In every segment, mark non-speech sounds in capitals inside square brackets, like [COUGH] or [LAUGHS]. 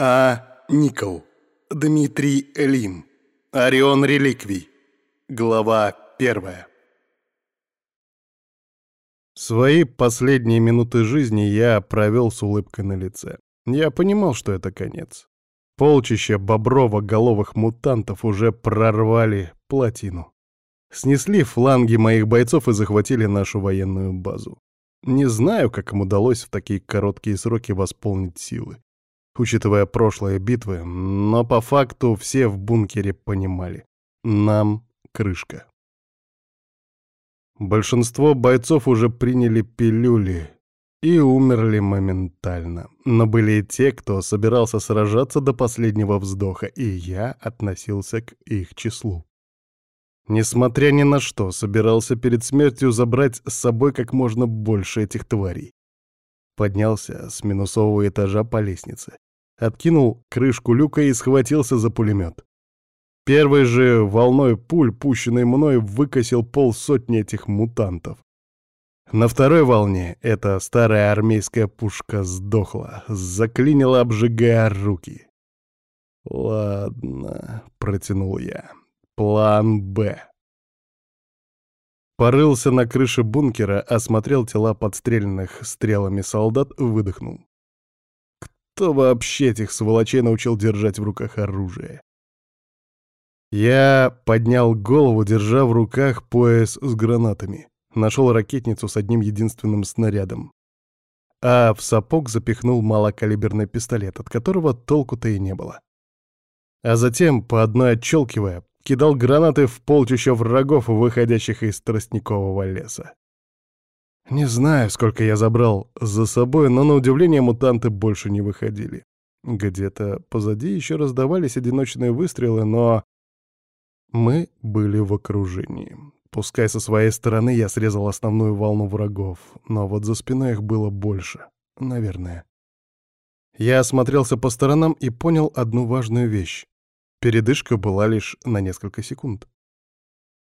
А. Никол. Дмитрий Элим. Орион Реликвий. Глава первая. Свои последние минуты жизни я провел с улыбкой на лице. Я понимал, что это конец. Полчища боброво-головых мутантов уже прорвали плотину. Снесли фланги моих бойцов и захватили нашу военную базу. Не знаю, как им удалось в такие короткие сроки восполнить силы учитывая прошлые битвы, но по факту все в бункере понимали. Нам крышка. Большинство бойцов уже приняли пилюли и умерли моментально. Но были и те, кто собирался сражаться до последнего вздоха, и я относился к их числу. Несмотря ни на что, собирался перед смертью забрать с собой как можно больше этих тварей. Поднялся с минусового этажа по лестнице откинул крышку люка и схватился за пулемет. Первой же волной пуль, пущенной мной, выкосил полсотни этих мутантов. На второй волне эта старая армейская пушка сдохла, заклинила, обжигая руки. «Ладно», — протянул я, — «план Б». Порылся на крыше бункера, осмотрел тела подстреленных стрелами солдат, выдохнул. Кто вообще этих сволочей научил держать в руках оружие? Я поднял голову, держа в руках пояс с гранатами. Нашел ракетницу с одним единственным снарядом. А в сапог запихнул малокалиберный пистолет, от которого толку-то и не было. А затем, по одной отчелкивая, кидал гранаты в полчища врагов, выходящих из тростникового леса. Не знаю, сколько я забрал за собой, но на удивление мутанты больше не выходили. Где-то позади еще раздавались одиночные выстрелы, но... Мы были в окружении. Пускай со своей стороны я срезал основную волну врагов, но вот за спиной их было больше. Наверное. Я осмотрелся по сторонам и понял одну важную вещь. Передышка была лишь на несколько секунд.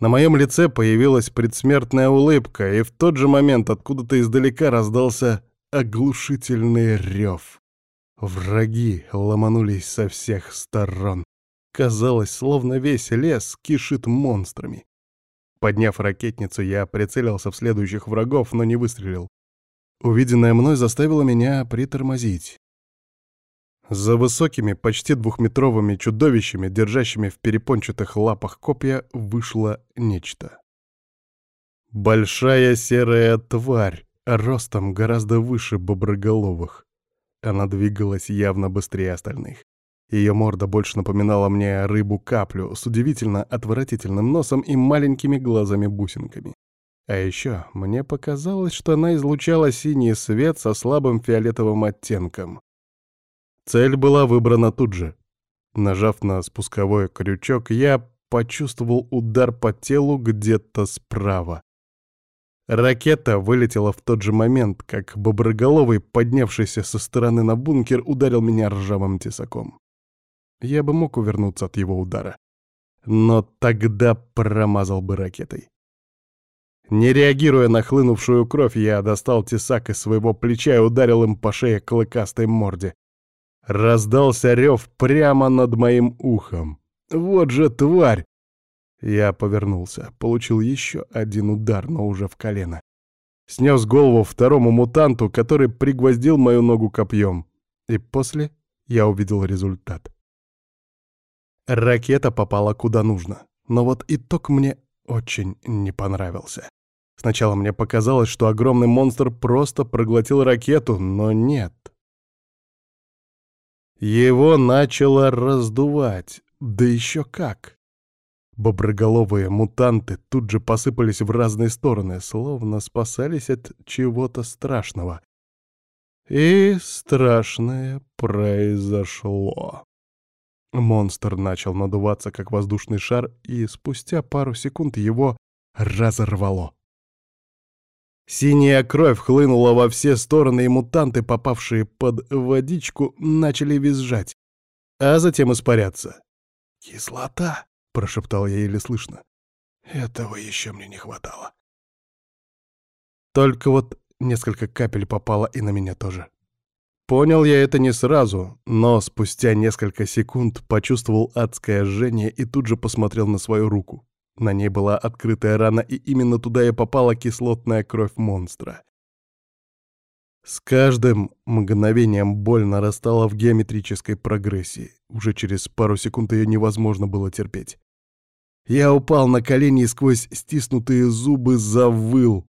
На моем лице появилась предсмертная улыбка, и в тот же момент откуда-то издалека раздался оглушительный рев. Враги ломанулись со всех сторон. Казалось, словно весь лес кишит монстрами. Подняв ракетницу, я прицелился в следующих врагов, но не выстрелил. Увиденное мной заставило меня притормозить. За высокими, почти двухметровыми чудовищами, держащими в перепончатых лапах копья, вышло нечто. Большая серая тварь, ростом гораздо выше боброголовых. Она двигалась явно быстрее остальных. Ее морда больше напоминала мне рыбу-каплю с удивительно отвратительным носом и маленькими глазами-бусинками. А еще мне показалось, что она излучала синий свет со слабым фиолетовым оттенком. Цель была выбрана тут же. Нажав на спусковой крючок, я почувствовал удар по телу где-то справа. Ракета вылетела в тот же момент, как боброголовый, поднявшийся со стороны на бункер, ударил меня ржавым тесаком. Я бы мог увернуться от его удара, но тогда промазал бы ракетой. Не реагируя на хлынувшую кровь, я достал тесак из своего плеча и ударил им по шее клыкастой морде. Раздался рев прямо над моим ухом. Вот же тварь! Я повернулся, получил еще один удар, но уже в колено. Снес голову второму мутанту, который пригвоздил мою ногу копьем. И после я увидел результат. Ракета попала куда нужно. Но вот итог мне очень не понравился. Сначала мне показалось, что огромный монстр просто проглотил ракету, но нет. Его начало раздувать, да еще как. Боброголовые мутанты тут же посыпались в разные стороны, словно спасались от чего-то страшного. И страшное произошло. Монстр начал надуваться, как воздушный шар, и спустя пару секунд его разорвало. Синяя кровь хлынула во все стороны, и мутанты, попавшие под водичку, начали визжать, а затем испаряться. «Кислота!» — прошептал я еле слышно. «Этого еще мне не хватало». Только вот несколько капель попало и на меня тоже. Понял я это не сразу, но спустя несколько секунд почувствовал адское жжение и тут же посмотрел на свою руку. На ней была открытая рана, и именно туда и попала кислотная кровь монстра. С каждым мгновением боль нарастала в геометрической прогрессии. Уже через пару секунд ее невозможно было терпеть. Я упал на колени и сквозь стиснутые зубы завыл.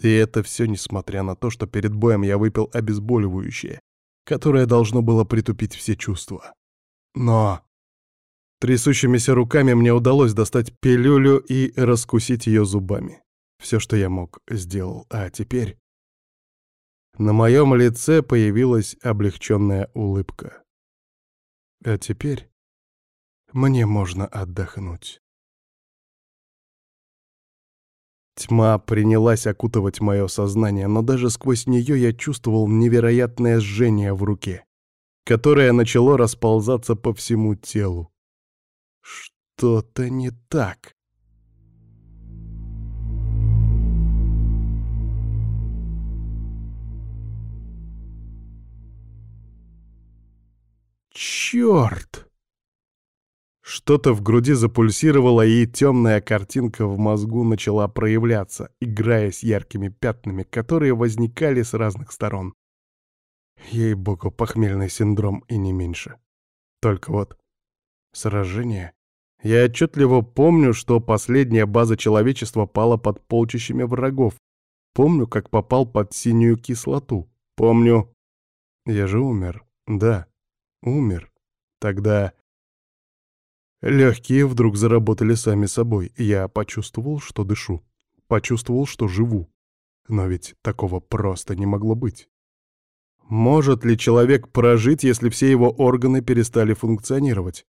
И это все несмотря на то, что перед боем я выпил обезболивающее, которое должно было притупить все чувства. Но трясущимися руками мне удалось достать пилюлю и раскусить ее зубами. Все, что я мог, сделал. А теперь... На моем лице появилась облегченная улыбка. А теперь мне можно отдохнуть. Тьма принялась окутывать мое сознание, но даже сквозь нее я чувствовал невероятное жжение в руке, которое начало расползаться по всему телу. Что-то не так. Черт! Что-то в груди запульсировало, и темная картинка в мозгу начала проявляться, играя с яркими пятнами, которые возникали с разных сторон. Ей-богу, похмельный синдром и не меньше. Только вот сражение. Я отчетливо помню, что последняя база человечества пала под полчищами врагов. Помню, как попал под синюю кислоту. Помню... Я же умер. Да, умер. Тогда Легкие вдруг заработали сами собой. Я почувствовал, что дышу. Почувствовал, что живу. Но ведь такого просто не могло быть. Может ли человек прожить, если все его органы перестали функционировать?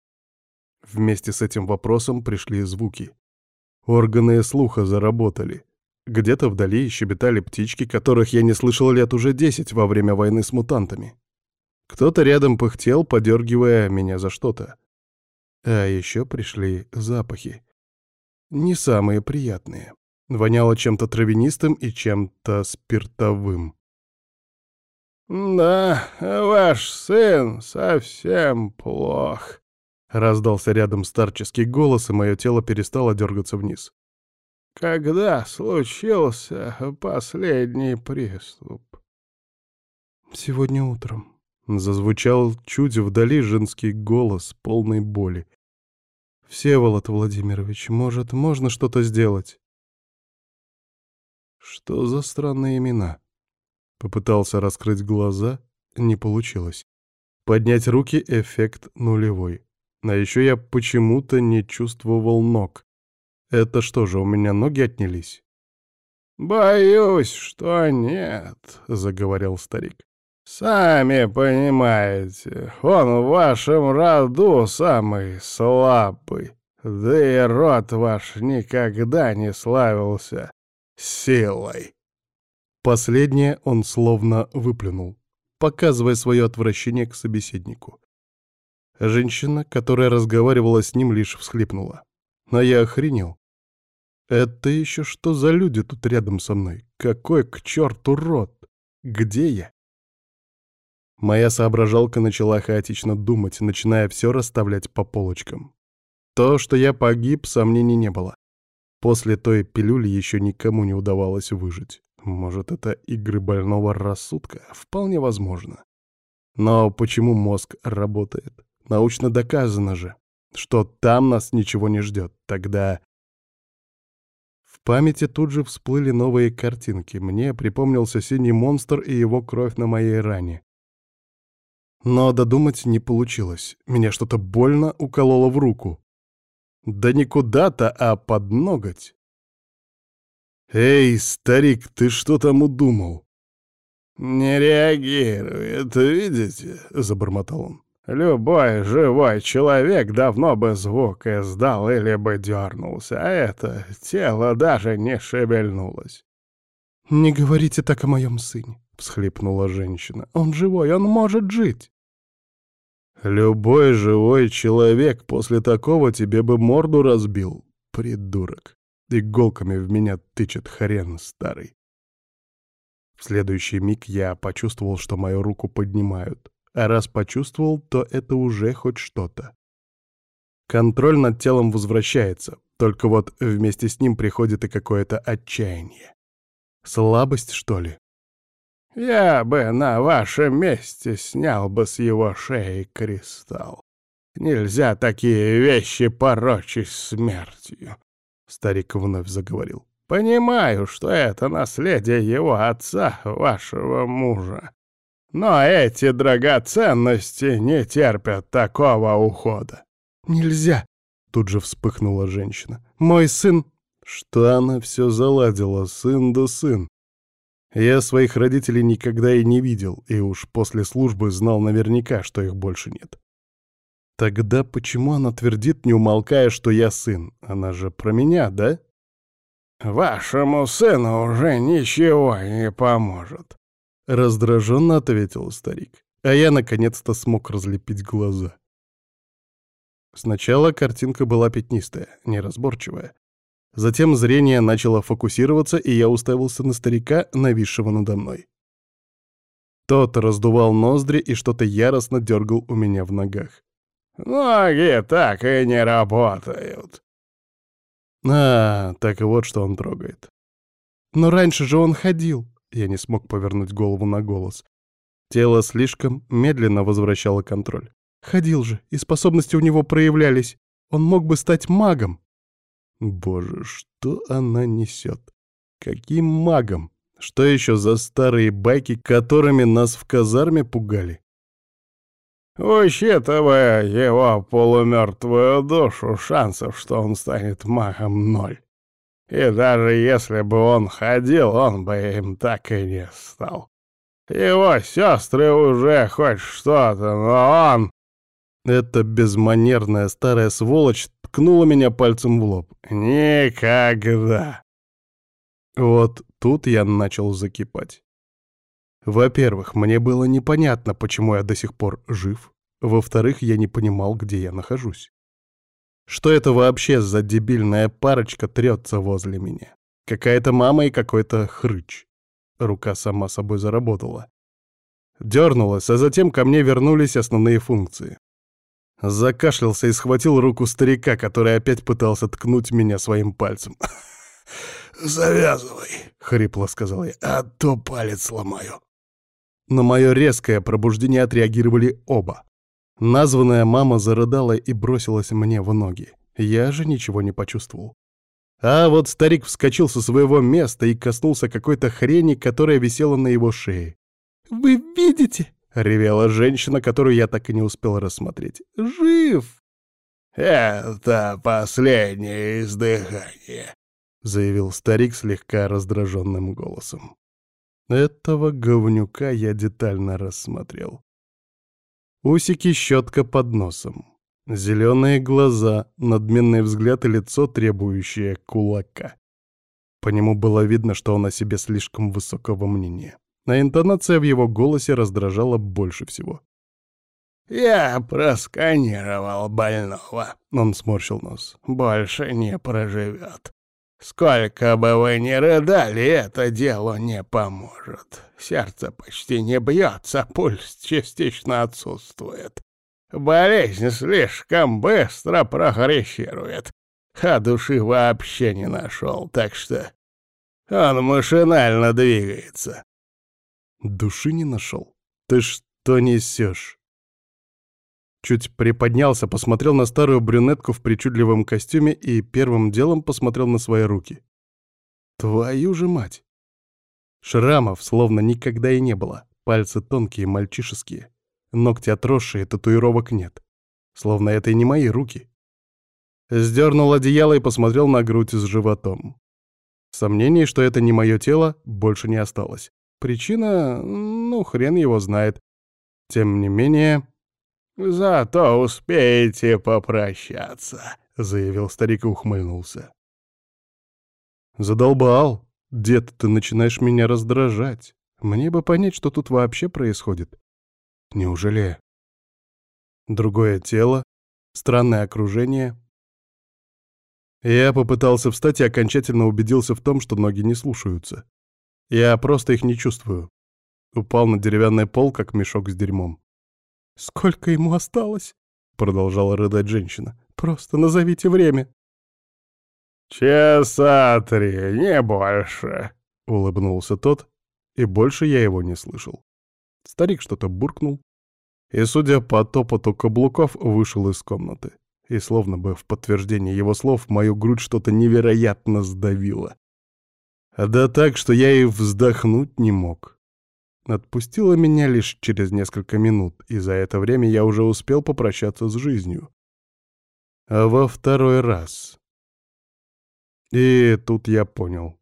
Вместе с этим вопросом пришли звуки. Органы слуха заработали. Где-то вдали щебетали птички, которых я не слышал лет уже десять во время войны с мутантами. Кто-то рядом пыхтел, подергивая меня за что-то. А еще пришли запахи. Не самые приятные. Воняло чем-то травянистым и чем-то спиртовым. «Да, ваш сын совсем плох», — раздался рядом старческий голос, и мое тело перестало дергаться вниз. «Когда случился последний приступ?» «Сегодня утром», Зазвучал чуть вдали женский голос, полный боли. «Всеволод Владимирович, может, можно что-то сделать?» «Что за странные имена?» Попытался раскрыть глаза, не получилось. Поднять руки — эффект нулевой. А еще я почему-то не чувствовал ног. Это что же, у меня ноги отнялись? «Боюсь, что нет», — заговорил старик. «Сами понимаете, он в вашем роду самый слабый, да и род ваш никогда не славился силой». Последнее он словно выплюнул, показывая свое отвращение к собеседнику. Женщина, которая разговаривала с ним, лишь всхлипнула. А я охренел. Это еще что за люди тут рядом со мной? Какой к черту род? Где я? Моя соображалка начала хаотично думать, начиная все расставлять по полочкам. То, что я погиб, сомнений не было. После той пилюли еще никому не удавалось выжить. Может, это игры больного рассудка? Вполне возможно. Но почему мозг работает? Научно доказано же, что там нас ничего не ждет. Тогда... В памяти тут же всплыли новые картинки. Мне припомнился синий монстр и его кровь на моей ране. Но додумать не получилось. Меня что-то больно укололо в руку. Да не куда-то, а под ноготь. «Эй, старик, ты что там удумал?» «Не реагирует, видите?» — забормотал он. «Любой живой человек давно бы звук издал или бы дернулся, а это тело даже не шевельнулось». «Не говорите так о моем сыне», — всхлипнула женщина. «Он живой, он может жить». Любой живой человек после такого тебе бы морду разбил, придурок. Иголками в меня тычет хрен старый. В следующий миг я почувствовал, что мою руку поднимают. А раз почувствовал, то это уже хоть что-то. Контроль над телом возвращается, только вот вместе с ним приходит и какое-то отчаяние. Слабость, что ли? Я бы на вашем месте снял бы с его шеи кристалл. Нельзя такие вещи порочить смертью. Старик вновь заговорил. Понимаю, что это наследие его отца, вашего мужа. Но эти драгоценности не терпят такого ухода. Нельзя, тут же вспыхнула женщина. Мой сын... Что она все заладила, сын да сын. Я своих родителей никогда и не видел, и уж после службы знал наверняка, что их больше нет. Тогда почему она твердит, не умолкая, что я сын? Она же про меня, да? «Вашему сыну уже ничего не поможет», — раздраженно ответил старик. А я наконец-то смог разлепить глаза. Сначала картинка была пятнистая, неразборчивая. Затем зрение начало фокусироваться, и я уставился на старика, нависшего надо мной. Тот раздувал ноздри и что-то яростно дергал у меня в ногах. «Ноги так и не работают». А, так и вот что он трогает. Но раньше же он ходил. Я не смог повернуть голову на голос. Тело слишком медленно возвращало контроль. Ходил же, и способности у него проявлялись. Он мог бы стать магом. Боже, что она несет? Каким магом? Что еще за старые байки, которыми нас в казарме пугали? Учитывая его полумертвую душу, шансов, что он станет магом, ноль. И даже если бы он ходил, он бы им так и не стал. Его сестры уже хоть что-то, но он... Эта безманерная старая сволочь ткнула меня пальцем в лоб. Никогда. Вот тут я начал закипать. Во-первых, мне было непонятно, почему я до сих пор жив. Во-вторых, я не понимал, где я нахожусь. Что это вообще за дебильная парочка трется возле меня? Какая-то мама и какой-то хрыч. Рука сама собой заработала. Дернулась, а затем ко мне вернулись основные функции. Закашлялся и схватил руку старика, который опять пытался ткнуть меня своим пальцем. [LAUGHS] «Завязывай», — хрипло сказал я, — «а то палец сломаю». На мое резкое пробуждение отреагировали оба. Названная мама зарыдала и бросилась мне в ноги. Я же ничего не почувствовал. А вот старик вскочил со своего места и коснулся какой-то хрени, которая висела на его шее. «Вы видите?» — ревела женщина, которую я так и не успел рассмотреть. «Жив!» «Это последнее издыхание», — заявил старик слегка раздраженным голосом. Этого говнюка я детально рассмотрел. Усики щетка под носом. Зеленые глаза, надменный взгляд и лицо, требующее кулака. По нему было видно, что он о себе слишком высокого мнения а интонация в его голосе раздражала больше всего. «Я просканировал больного», — он сморщил нос. «Больше не проживет. Сколько бы вы ни рыдали, это делу не поможет. Сердце почти не бьется, пульс частично отсутствует. Болезнь слишком быстро прогрессирует, а души вообще не нашел, так что он машинально двигается. Души не нашел. Ты что несешь? Чуть приподнялся, посмотрел на старую брюнетку в причудливом костюме и первым делом посмотрел на свои руки. Твою же мать! Шрамов словно никогда и не было. Пальцы тонкие, мальчишеские. Ногти отросшие, татуировок нет. Словно это и не мои руки. Сдернул одеяло и посмотрел на грудь с животом. Сомнений, что это не мое тело, больше не осталось. Причина, ну, хрен его знает. Тем не менее... «Зато успеете попрощаться», — заявил старик и ухмыльнулся. «Задолбал. Дед, ты начинаешь меня раздражать. Мне бы понять, что тут вообще происходит. Неужели...» Другое тело, странное окружение. Я попытался встать и окончательно убедился в том, что ноги не слушаются. Я просто их не чувствую. Упал на деревянный пол, как мешок с дерьмом. «Сколько ему осталось?» — продолжала рыдать женщина. «Просто назовите время». «Часа три, не больше», — улыбнулся тот, и больше я его не слышал. Старик что-то буркнул, и, судя по топоту каблуков, вышел из комнаты. И словно бы в подтверждение его слов мою грудь что-то невероятно сдавило. Да так, что я и вздохнуть не мог. Отпустила меня лишь через несколько минут, и за это время я уже успел попрощаться с жизнью. А во второй раз. И тут я понял.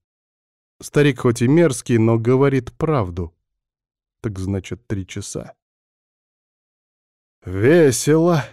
Старик хоть и мерзкий, но говорит правду. Так значит, три часа. Весело.